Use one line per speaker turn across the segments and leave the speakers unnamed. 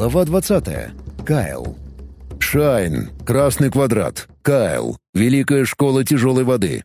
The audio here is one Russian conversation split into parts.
Глава 20. Кайл. «Шайн. Красный квадрат. Кайл. Великая школа тяжелой воды».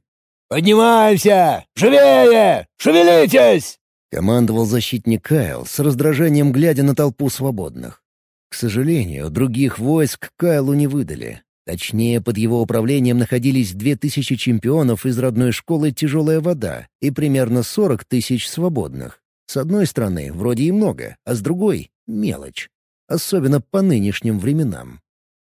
«Поднимаемся! Живее! Шевелитесь!»
— командовал защитник Кайл с раздражением, глядя на толпу свободных. К сожалению, других войск Кайлу не выдали. Точнее, под его управлением находились две тысячи чемпионов из родной школы «Тяжелая вода» и примерно сорок тысяч свободных. С одной стороны, вроде и много, а с другой — мелочь. Особенно по нынешним временам.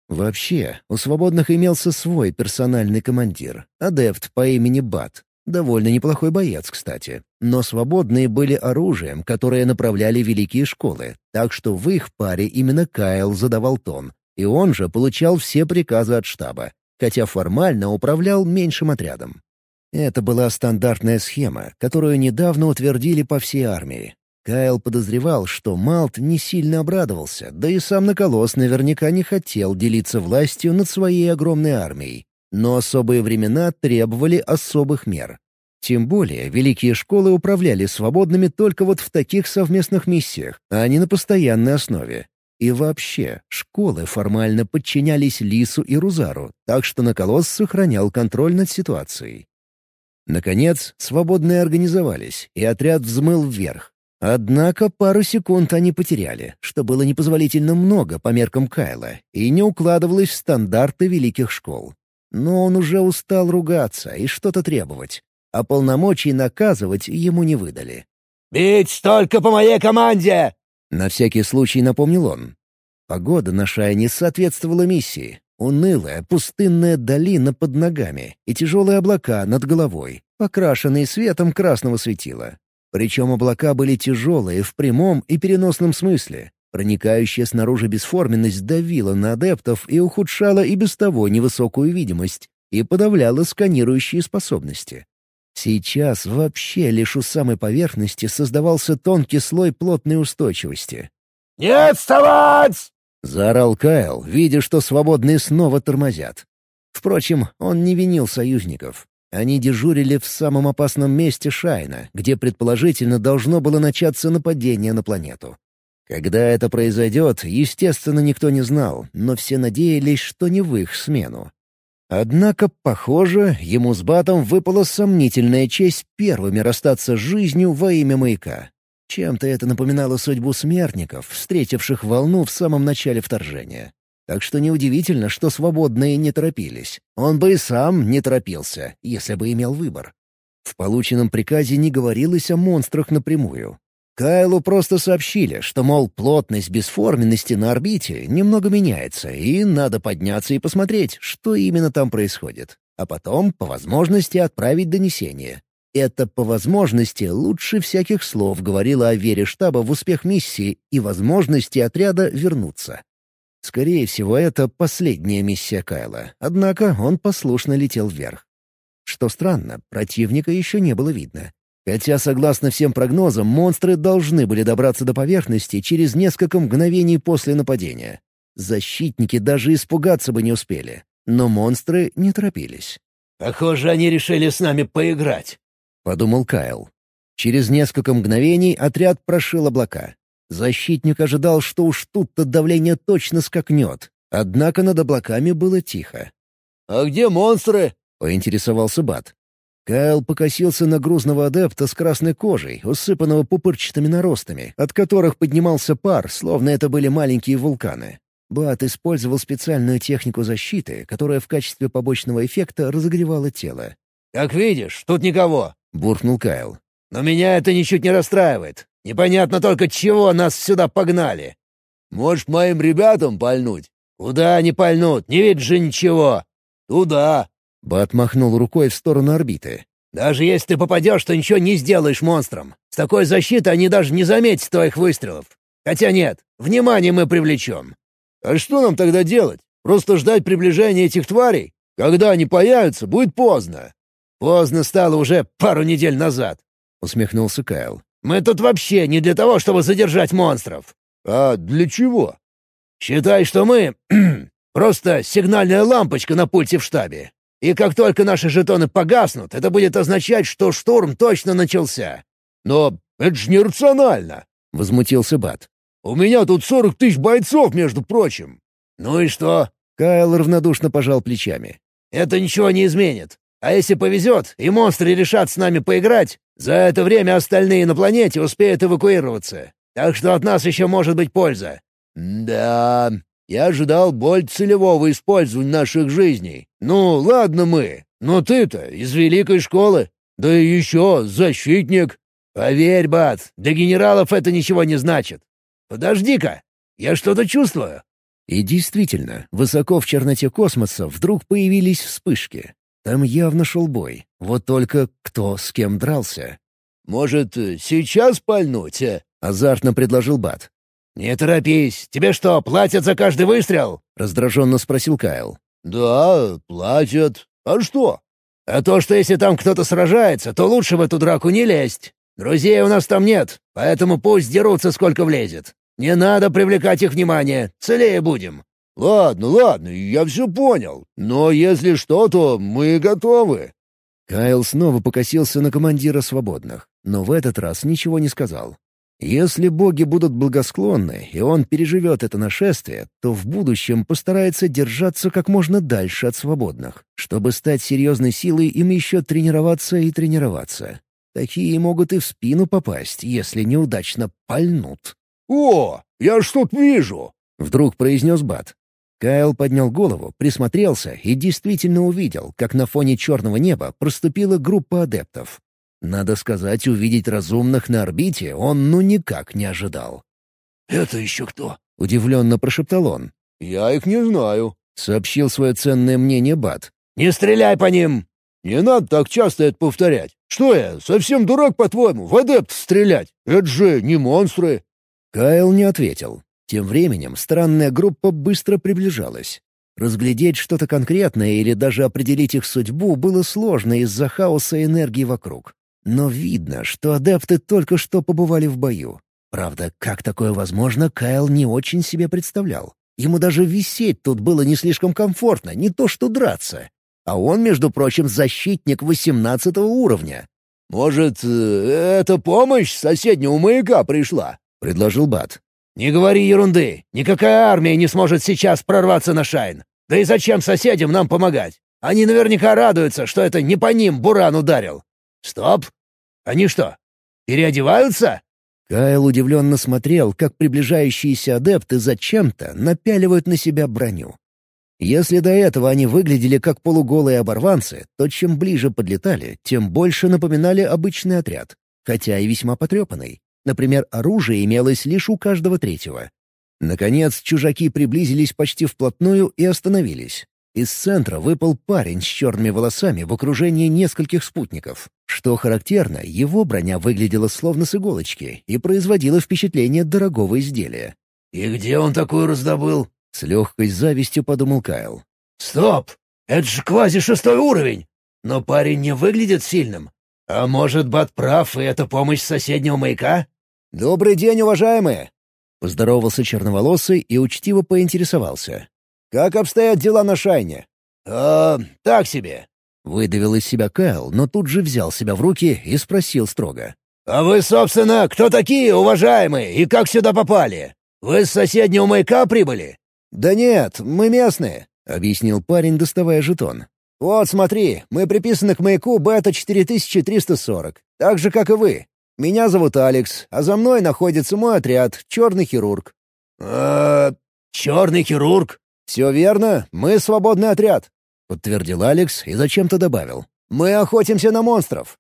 Вообще, у свободных имелся свой персональный командир, адепт по имени Бат. Довольно неплохой боец, кстати. Но свободные были оружием, которое направляли великие школы, так что в их паре именно Кайл задавал тон, и он же получал все приказы от штаба, хотя формально управлял меньшим отрядом. Это была стандартная схема, которую недавно утвердили по всей армии. Кайл подозревал, что Малт не сильно обрадовался, да и сам Наколос наверняка не хотел делиться властью над своей огромной армией. Но особые времена требовали особых мер. Тем более, великие школы управляли свободными только вот в таких совместных миссиях, а не на постоянной основе. И вообще, школы формально подчинялись Лису и Рузару, так что Наколос сохранял контроль над ситуацией. Наконец, свободные организовались, и отряд взмыл вверх. Однако пару секунд они потеряли, что было непозволительно много по меркам Кайла и не укладывалось в стандарты великих школ. Но он уже устал ругаться и что-то требовать, а полномочий наказывать ему не выдали.
«Бить только по моей команде!»
На всякий случай напомнил он. Погода на Шайне соответствовала миссии. Унылая, пустынная долина под ногами и тяжелые облака над головой, покрашенные светом красного светила. Причем облака были тяжелые в прямом и переносном смысле. Проникающая снаружи бесформенность давила на адептов и ухудшала и без того невысокую видимость, и подавляла сканирующие способности. Сейчас вообще лишь у самой поверхности создавался тонкий слой плотной устойчивости.
«Не отставать!»
— заорал Кайл, видя, что свободные снова тормозят. Впрочем, он не винил союзников. Они дежурили в самом опасном месте Шайна, где предположительно должно было начаться нападение на планету. Когда это произойдет, естественно, никто не знал, но все надеялись, что не в их смену. Однако, похоже, ему с Батом выпала сомнительная честь первыми расстаться с жизнью во имя маяка. Чем-то это напоминало судьбу смертников, встретивших волну в самом начале вторжения. Так что неудивительно, что свободные не торопились. Он бы и сам не торопился, если бы имел выбор. В полученном приказе не говорилось о монстрах напрямую. Кайлу просто сообщили, что, мол, плотность бесформенности на орбите немного меняется, и надо подняться и посмотреть, что именно там происходит. А потом, по возможности, отправить донесение. Это, по возможности, лучше всяких слов говорило о вере штаба в успех миссии и возможности отряда вернуться. Скорее всего, это последняя миссия Кайла, однако он послушно летел вверх. Что странно, противника еще не было видно. Хотя, согласно всем прогнозам, монстры должны были добраться до поверхности через несколько мгновений после нападения. Защитники даже испугаться бы не успели. Но монстры не торопились.
«Похоже, они решили с нами поиграть», —
подумал Кайл. Через несколько мгновений отряд прошил облака. Защитник ожидал, что уж тут-то давление точно скакнет. Однако над облаками было тихо.
«А где монстры?»
— поинтересовался Бат. Кайл покосился на грузного адепта с красной кожей, усыпанного пупырчатыми наростами, от которых поднимался пар, словно это были маленькие вулканы. Бат использовал специальную технику защиты, которая в качестве побочного эффекта разогревала тело.
«Как видишь, тут никого», —
буркнул Кайл.
«Но меня это ничуть не расстраивает. Непонятно только, чего нас сюда погнали. Можешь моим ребятам пальнуть? Куда они пальнут? Не видишь же ничего. Туда.
Бат махнул рукой в сторону орбиты.
Даже если ты попадешь, то ничего не сделаешь монстром. С такой защитой они даже не заметят твоих выстрелов. Хотя нет, внимание мы привлечем. А что нам тогда делать? Просто ждать приближения этих тварей? Когда они появятся, будет поздно. Поздно стало уже пару недель назад. — усмехнулся Кайл. Мы тут вообще не для того, чтобы задержать монстров. А для чего? Считай, что мы просто сигнальная лампочка на пульте в штабе. И как только наши жетоны погаснут, это будет означать, что штурм точно начался. Но это же нерационально, — возмутился Бат. У меня тут сорок тысяч бойцов, между прочим». «Ну и что?»
Кайл равнодушно пожал плечами.
«Это ничего не изменит. А если повезет, и монстры решат с нами поиграть, за это время остальные на планете успеют эвакуироваться. Так что от нас еще может быть польза». «Да, я ожидал боль целевого использования наших жизней. Ну, ладно мы, но ты-то из великой школы. Да и еще защитник. Поверь, Бат, для генералов это ничего не значит. Подожди-ка, я что-то чувствую».
И действительно, высоко в черноте космоса вдруг появились вспышки. Там явно шел бой. Вот только кто с кем дрался.
«Может, сейчас пальнуть?» а?»
— азартно предложил Бат.
«Не торопись. Тебе что, платят за каждый выстрел?»
— раздраженно спросил Кайл.
«Да, платят. А что?» «А то, что если там кто-то сражается, то лучше в эту драку не лезть. Друзей у нас там нет, поэтому пусть дерутся сколько влезет. Не надо привлекать их внимание, целее будем». «Ладно, ладно, я все понял. Но если что, то мы готовы».
Кайл снова покосился на командира свободных, но в этот раз ничего не сказал. Если боги будут благосклонны, и он переживет это нашествие, то в будущем постарается держаться как можно дальше от свободных. Чтобы стать серьезной силой, им еще тренироваться и тренироваться. Такие могут и в спину попасть, если неудачно пальнут.
«О, я что-то вижу!»
— вдруг произнес Бат. Кайл поднял голову, присмотрелся и действительно увидел, как на фоне черного неба проступила группа адептов. Надо сказать, увидеть разумных на орбите он ну никак не ожидал.
«Это еще кто?»
— удивленно прошептал он.
«Я их не знаю», —
сообщил свое ценное мнение Бат.
«Не стреляй по ним!» «Не надо так часто это повторять. Что я, совсем дурак, по-твоему, в адепт стрелять? Это же не монстры!»
Кайл не ответил. Тем временем странная группа быстро приближалась. Разглядеть что-то конкретное или даже определить их судьбу было сложно из-за хаоса энергии вокруг. Но видно, что адепты только что побывали в бою. Правда, как такое возможно, Кайл не очень себе представлял. Ему даже висеть тут было не слишком комфортно, не то что драться. А он, между прочим, защитник восемнадцатого уровня.
«Может, э, это помощь соседнего маяка пришла?» — предложил Бат. «Не говори ерунды. Никакая армия не сможет сейчас прорваться на Шайн. Да и зачем соседям нам помогать? Они наверняка радуются, что это не по ним Буран ударил. Стоп! Они что, переодеваются?»
Кайл удивленно смотрел, как приближающиеся адепты зачем-то напяливают на себя броню. Если до этого они выглядели как полуголые оборванцы, то чем ближе подлетали, тем больше напоминали обычный отряд, хотя и весьма потрепанный. Например, оружие имелось лишь у каждого третьего. Наконец, чужаки приблизились почти вплотную и остановились. Из центра выпал парень с черными волосами в окружении нескольких спутников. Что характерно, его броня выглядела словно с иголочки и производила впечатление дорогого изделия.
«И где он такую раздобыл?»
— с легкой завистью подумал Кайл.
«Стоп! Это же квази-шестой уровень! Но парень не выглядит сильным. А может, Бат прав, и это помощь соседнего маяка?»
«Добрый день, уважаемые!» — поздоровался черноволосый и учтиво поинтересовался. Как обстоят дела на Шайне?»
«А, так себе», —
выдавил из себя Кайл, но тут же взял себя в руки и спросил строго.
«А вы, собственно, кто такие, уважаемые, и как сюда попали? Вы с соседнего маяка прибыли?»
«Да нет, мы местные», — объяснил парень, доставая жетон. «Вот, смотри, мы приписаны к маяку Бета-4340, так же, как и вы. Меня зовут Алекс, а за мной находится мой отряд, Черный хирург».
«А, черный хирург?»
«Все верно, мы свободный отряд», — подтвердил Алекс и зачем-то добавил. «Мы охотимся на монстров».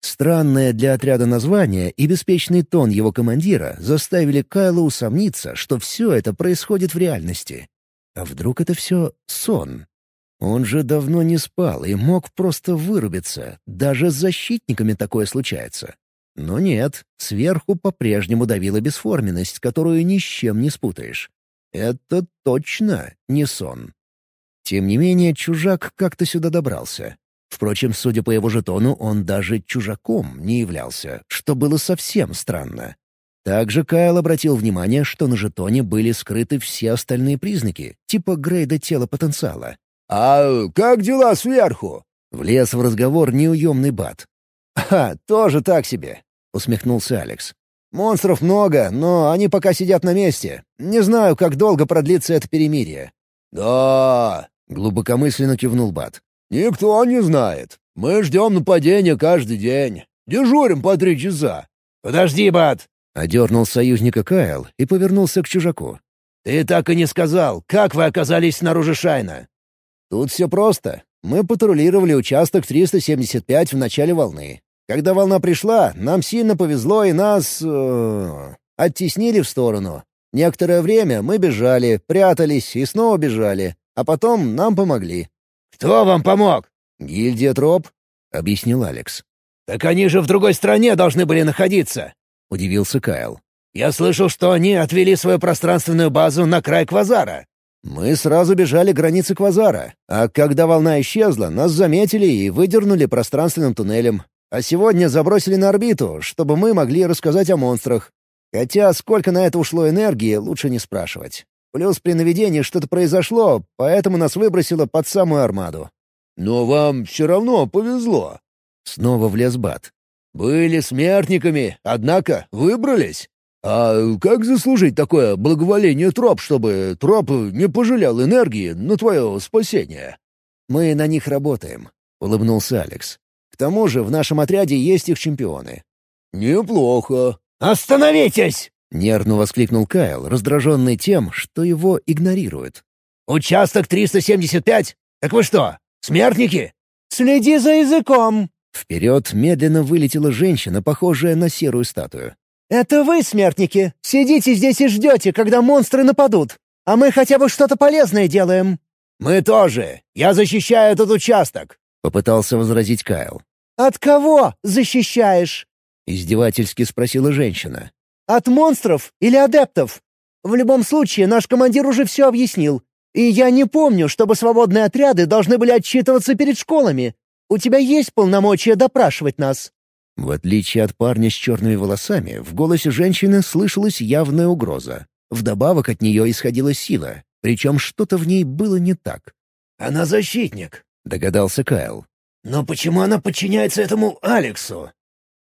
Странное для отряда название и беспечный тон его командира заставили Кайла усомниться, что все это происходит в реальности. А вдруг это все сон? Он же давно не спал и мог просто вырубиться. Даже с защитниками такое случается. Но нет, сверху по-прежнему давила бесформенность, которую ни с чем не спутаешь. Это точно не сон. Тем не менее, чужак как-то сюда добрался. Впрочем, судя по его жетону, он даже чужаком не являлся, что было совсем странно. Также Кайл обратил внимание, что на жетоне были скрыты все остальные признаки, типа грейда тела потенциала.
«А как дела сверху?»
— влез в разговор неуемный Бат. «А, тоже так себе», — усмехнулся Алекс. Монстров много, но они пока сидят на месте. Не знаю, как долго продлится это перемирие».
«Да...»
— глубокомысленно кивнул Бат.
«Никто не знает. Мы ждем нападения каждый день. Дежурим по три часа». «Подожди, Бат!»
— одернул союзника Кайл и повернулся к чужаку.
«Ты так и не сказал, как вы оказались снаружи Шайна?»
«Тут все просто. Мы патрулировали участок 375 в начале волны. Когда волна пришла, нам сильно повезло и нас... Э, оттеснили в сторону. Некоторое время мы бежали, прятались и снова бежали, а потом нам помогли».
«Кто вам помог?»
«Гильдия Троп», — объяснил Алекс.
«Так они же в другой стране должны были находиться», — удивился Кайл. «Я слышал, что они отвели свою пространственную базу на край Квазара».
Мы сразу бежали к границе Квазара, а когда волна исчезла, нас заметили и выдернули пространственным туннелем. А сегодня забросили на орбиту, чтобы мы могли рассказать о монстрах. Хотя сколько на это ушло энергии, лучше не спрашивать. Плюс при наведении что-то произошло, поэтому нас выбросило под самую армаду.
«Но вам все равно повезло».
Снова влез Бат.
«Были смертниками, однако выбрались. А как заслужить такое благоволение троп, чтобы троп не пожалел энергии на твое спасение?»
«Мы на них работаем», — улыбнулся Алекс. «К тому же в нашем отряде есть их чемпионы».
«Неплохо».
«Остановитесь!»
— нервно воскликнул Кайл, раздраженный тем, что его игнорируют.
«Участок 375? Так вы что, смертники?»
«Следи за языком!»
Вперед медленно вылетела женщина, похожая на серую статую.
«Это вы, смертники, сидите здесь и ждете, когда монстры нападут, а мы хотя бы что-то полезное делаем».
«Мы тоже. Я защищаю этот участок», —
попытался возразить Кайл.
«От кого защищаешь?»
— издевательски спросила женщина.
«От монстров или адептов? В любом случае, наш командир уже все объяснил. И я не помню, чтобы свободные отряды должны были отчитываться перед школами. У тебя есть полномочия допрашивать нас?»
В отличие от парня с черными волосами, в голосе женщины слышалась явная угроза. Вдобавок от нее исходила сила, причем что-то в ней было не так.
«Она защитник», — догадался Кайл. «Но почему она подчиняется этому Алексу?»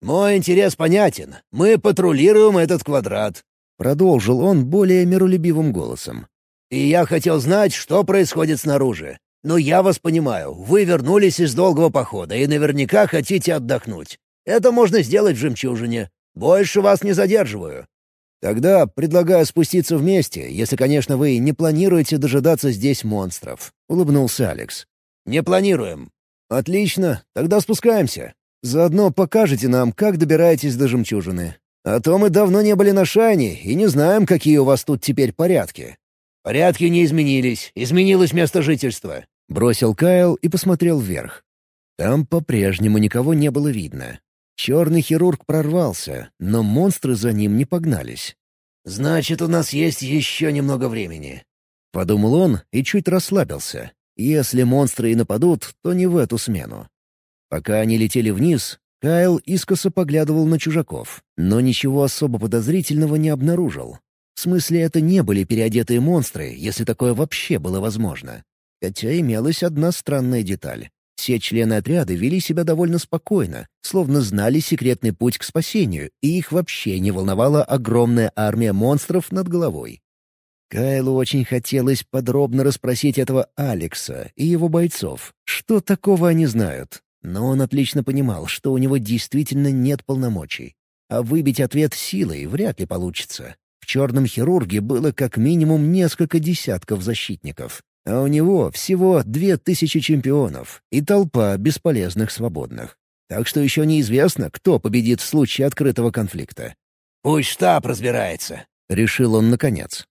«Мой интерес понятен. Мы патрулируем этот квадрат», — продолжил он более миролюбивым голосом. «И я хотел знать, что происходит снаружи. Но я вас понимаю, вы вернулись из долгого похода и наверняка хотите отдохнуть. Это можно сделать в «Жемчужине». Больше вас не задерживаю». «Тогда предлагаю спуститься вместе, если, конечно, вы не планируете дожидаться здесь монстров», — улыбнулся Алекс. «Не планируем». «Отлично, тогда спускаемся. Заодно покажете нам, как добираетесь до «Жемчужины». А то мы давно не были на Шайне и не знаем, какие у вас тут теперь порядки». «Порядки не изменились. Изменилось место жительства», — бросил Кайл и посмотрел вверх. Там по-прежнему никого не было видно. Черный хирург прорвался, но монстры за ним не погнались. «Значит, у нас есть еще немного времени», — подумал он и чуть расслабился. «Если монстры и нападут, то не в эту смену». Пока они летели вниз, Кайл искоса поглядывал на чужаков, но ничего особо подозрительного не обнаружил. В смысле, это не были переодетые монстры, если такое вообще было возможно. Хотя имелась одна странная деталь. Все члены отряда вели себя довольно спокойно, словно знали секретный путь к спасению, и их вообще не волновала огромная армия монстров над головой. Кайлу очень хотелось подробно расспросить этого Алекса и его бойцов, что такого они знают, но он отлично понимал, что у него действительно нет полномочий. А выбить ответ силой вряд ли получится. В черном хирурге было как минимум несколько десятков защитников, а у него всего две тысячи чемпионов и толпа бесполезных свободных. Так что еще неизвестно, кто победит в случае открытого конфликта. «Пусть штаб разбирается», — решил он наконец.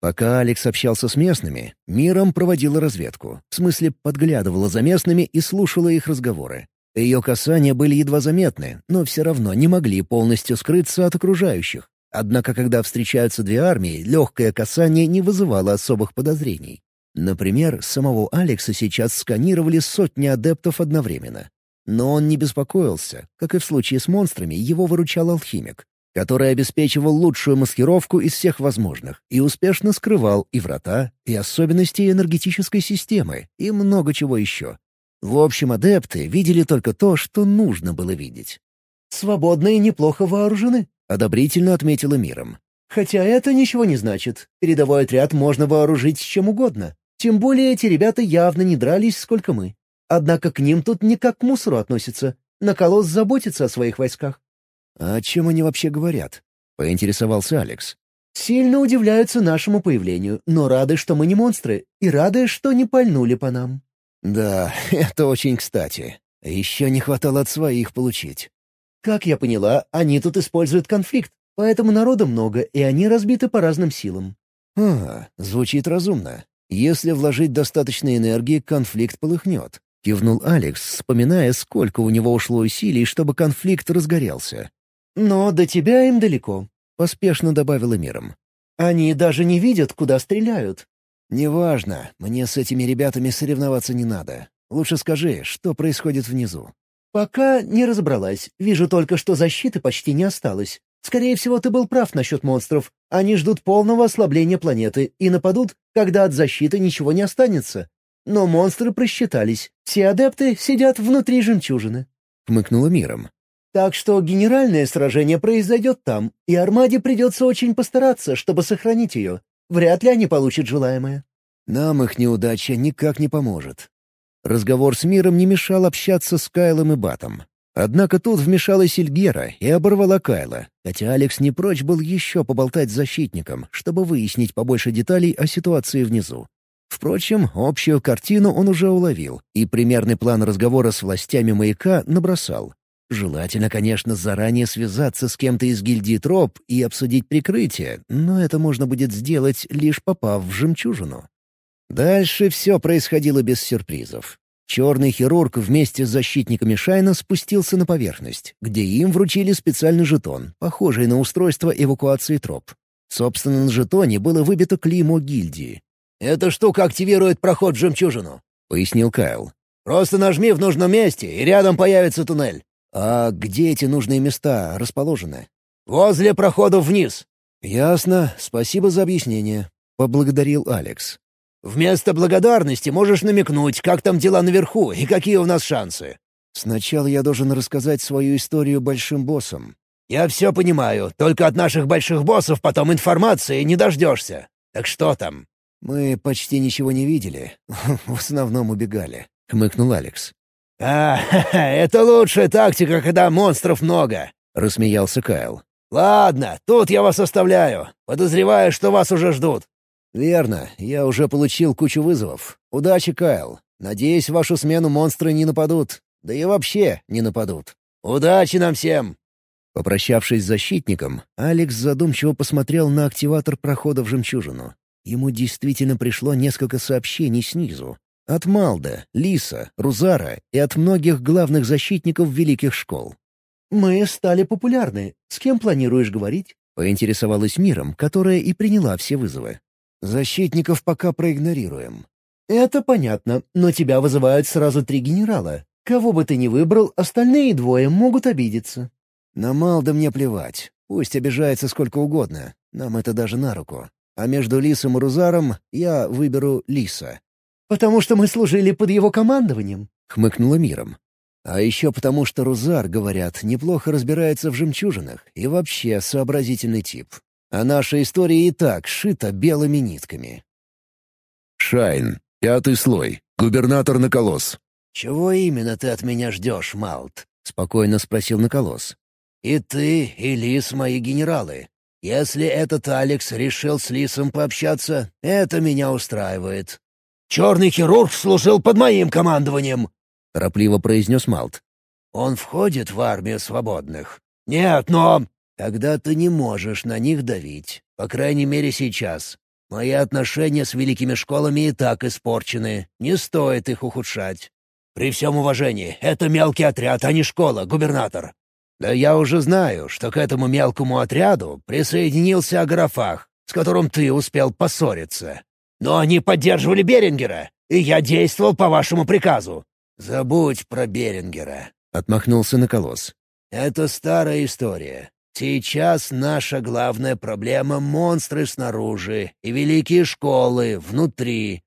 Пока Алекс общался с местными, Миром проводила разведку, в смысле подглядывала за местными и слушала их разговоры. Ее касания были едва заметны, но все равно не могли полностью скрыться от окружающих. Однако, когда встречаются две армии, легкое касание не вызывало особых подозрений. Например, самого Алекса сейчас сканировали сотни адептов одновременно. Но он не беспокоился. Как и в случае с монстрами, его выручал алхимик, который обеспечивал лучшую маскировку из всех возможных и успешно скрывал и врата, и особенности энергетической системы, и много чего еще. В общем, адепты видели только то, что нужно было видеть.
«Свободные неплохо вооружены», —
одобрительно отметила миром.
«Хотя это ничего не значит. Передовой отряд можно вооружить чем угодно. Тем более эти ребята явно не дрались, сколько мы. Однако к ним тут не как к мусору относятся. На колосс заботится о своих войсках».
«А о чем они вообще говорят?» — поинтересовался Алекс.
«Сильно удивляются нашему появлению, но рады, что мы не монстры, и рады, что не пальнули по нам».
«Да, это очень кстати. Еще не хватало от своих получить».
«Как я поняла, они тут используют конфликт, поэтому народа много, и они разбиты по разным силам».
«А, звучит разумно. Если вложить достаточно энергии, конфликт полыхнет. Кивнул Алекс, вспоминая, сколько у него ушло усилий, чтобы конфликт разгорелся.
«Но до тебя им далеко», —
поспешно добавила миром.
«Они даже не видят, куда стреляют».
«Неважно, мне с этими ребятами соревноваться не надо. Лучше скажи, что происходит внизу».
«Пока не разобралась. Вижу только, что защиты почти не осталось. Скорее всего, ты был прав насчет монстров. Они ждут полного ослабления планеты и нападут, когда от защиты ничего не останется. Но монстры просчитались. Все адепты сидят внутри жемчужины.
Хмыкнула миром.
Так что генеральное сражение произойдет там, и Армаде придется очень постараться, чтобы сохранить ее. Вряд ли они получат желаемое.
Нам их неудача никак не поможет. Разговор с миром не мешал общаться с Кайлом и Батом. Однако тут вмешалась Ильгера и оборвала Кайла, хотя Алекс не прочь был еще поболтать с защитником, чтобы выяснить побольше деталей о ситуации внизу. Впрочем, общую картину он уже уловил, и примерный план разговора с властями маяка набросал. Желательно, конечно, заранее связаться с кем-то из гильдии троп и обсудить прикрытие, но это можно будет сделать, лишь попав в жемчужину. Дальше все происходило без сюрпризов. Черный хирург вместе с защитниками Шайна спустился на поверхность, где им вручили специальный жетон, похожий на устройство эвакуации троп. Собственно, на жетоне было выбито клеймо гильдии.
«Эта штука активирует проход в жемчужину», —
пояснил Кайл.
«Просто нажми в нужном месте, и рядом появится туннель».
«А где эти нужные места расположены?»
«Возле прохода вниз».
«Ясно. Спасибо за объяснение», — поблагодарил Алекс.
Вместо благодарности можешь намекнуть, как там дела наверху и какие у нас шансы.
Сначала я должен рассказать свою историю большим боссам.
Я все понимаю, только от наших больших боссов потом информации не дождешься. Так что там?
Мы почти ничего не видели. В основном убегали, — хмыкнул Алекс.
«А, это лучшая тактика, когда монстров много», — рассмеялся Кайл. «Ладно, тут я вас оставляю. Подозреваю, что вас уже ждут.
«Верно. Я уже получил кучу вызовов. Удачи, Кайл. Надеюсь, в вашу смену монстры не нападут. Да и вообще не нападут.
Удачи нам всем!»
Попрощавшись с защитником, Алекс задумчиво посмотрел на активатор прохода в жемчужину. Ему действительно пришло несколько сообщений снизу. От Малда, Лиса, Рузара и от многих главных защитников великих школ.
«Мы стали популярны. С кем планируешь говорить?»
— поинтересовалась миром, которая и приняла все вызовы. Защитников пока проигнорируем.
Это понятно, но тебя вызывают сразу три генерала. Кого бы ты ни выбрал, остальные двое могут обидеться.
На Малда мне плевать. Пусть обижается сколько угодно. Нам это даже на руку. А между Лисом и Рузаром я выберу Лиса.
«Потому что мы служили под его командованием», —
хмыкнула миром. «А еще потому, что Рузар, говорят, неплохо разбирается в жемчужинах и вообще сообразительный тип. А наша история и так шита белыми нитками.
Шайн. Пятый слой. Губернатор Наколос.
«Чего именно ты от меня ждешь, Малт?»
— спокойно спросил Наколос.
«И ты, и Лис мои генералы. Если этот Алекс решил с Лисом пообщаться, это меня устраивает. Черный хирург служил под моим командованием!»
— торопливо произнес Малт.
«Он входит в армию свободных?» «Нет, но...» Тогда ты не можешь на них давить, по крайней мере сейчас. Мои отношения с великими школами и так испорчены, не стоит их ухудшать. При всем уважении, это мелкий отряд, а не школа, губернатор. Да я уже знаю, что к этому мелкому отряду присоединился Аграфах, с которым ты успел поссориться. Но они поддерживали Берингера, и я действовал по вашему приказу. Забудь про Берингера.
— отмахнулся Наколос.
«Это старая история. Сейчас наша главная проблема — монстры снаружи и великие школы внутри.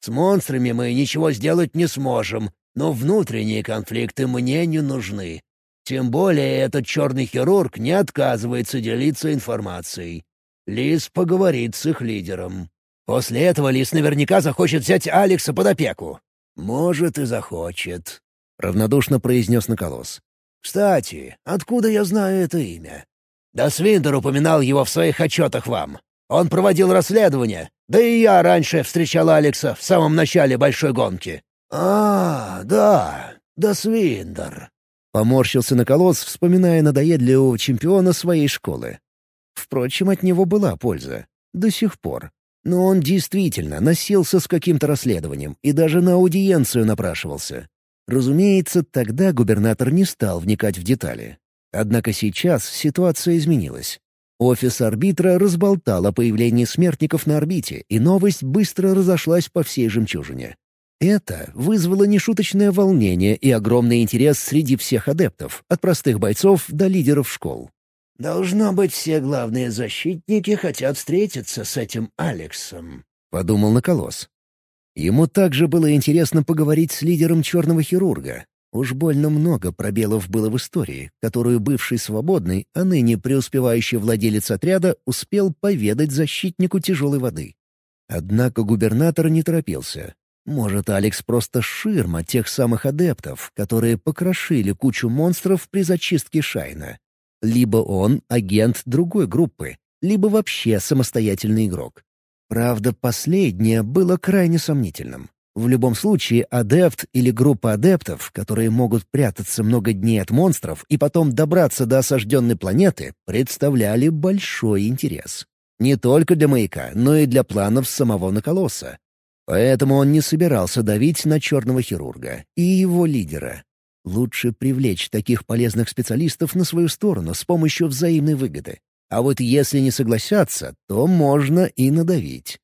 С монстрами мы ничего сделать не сможем, но внутренние конфликты мне не нужны. Тем более этот черный хирург не отказывается делиться информацией. Лис поговорит с их лидером. После этого Лис наверняка захочет взять Алекса под опеку. Может, и захочет», — равнодушно произнес Наколос. «Кстати, откуда я знаю это имя?» «Да Свиндер упоминал его в своих отчетах вам. Он проводил расследование, да и я раньше встречал Алекса в самом начале большой гонки». «А, да, да Свиндер», — поморщился Наколос, вспоминая надоедливого чемпиона своей школы. Впрочем, от него была польза. До сих пор. Но он действительно носился с каким-то расследованием и даже на аудиенцию напрашивался. Разумеется, тогда губернатор не стал вникать в детали. Однако сейчас ситуация изменилась. Офис арбитра разболтал о появлении смертников на орбите, и новость быстро разошлась по всей жемчужине. Это вызвало нешуточное волнение и огромный интерес среди всех адептов, от простых бойцов до лидеров школ. «Должно быть, все главные защитники хотят встретиться с этим Алексом», — подумал Наколос. Ему также было интересно поговорить с лидером черного хирурга. Уж больно много пробелов было в истории, которую бывший свободный, а ныне преуспевающий владелец отряда успел поведать защитнику тяжелой воды. Однако губернатор не торопился. Может, Алекс просто ширма тех самых адептов, которые покрошили кучу монстров при зачистке Шайна. Либо он агент другой группы, либо вообще самостоятельный игрок. Правда, последнее было крайне сомнительным. В любом случае, адепт или группа адептов, которые могут прятаться много дней от монстров и потом добраться до осажденной планеты, представляли большой интерес. Не только для маяка, но и для планов самого Наколоса. Поэтому он не собирался давить на черного хирурга и его лидера. Лучше привлечь таких полезных специалистов на свою сторону с помощью взаимной выгоды. А вот если не согласятся, то можно и надавить.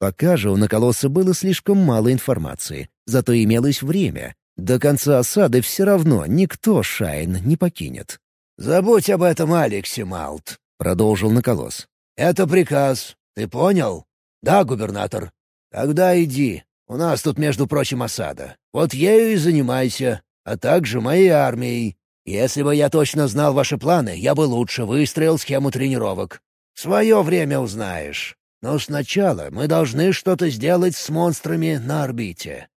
Пока же у Наколоса было слишком мало информации, зато имелось время. До конца осады все равно никто Шайн не покинет. «Забудь об этом, Алексе Малт», — продолжил Наколос. «Это приказ. Ты понял?» «Да, губернатор». «Тогда иди. У нас тут, между прочим, осада. Вот ею и занимайся, а также моей армией. Если бы я точно знал ваши планы, я бы лучше выстроил схему тренировок. Свое время узнаешь. Но сначала мы должны что-то сделать с монстрами на орбите.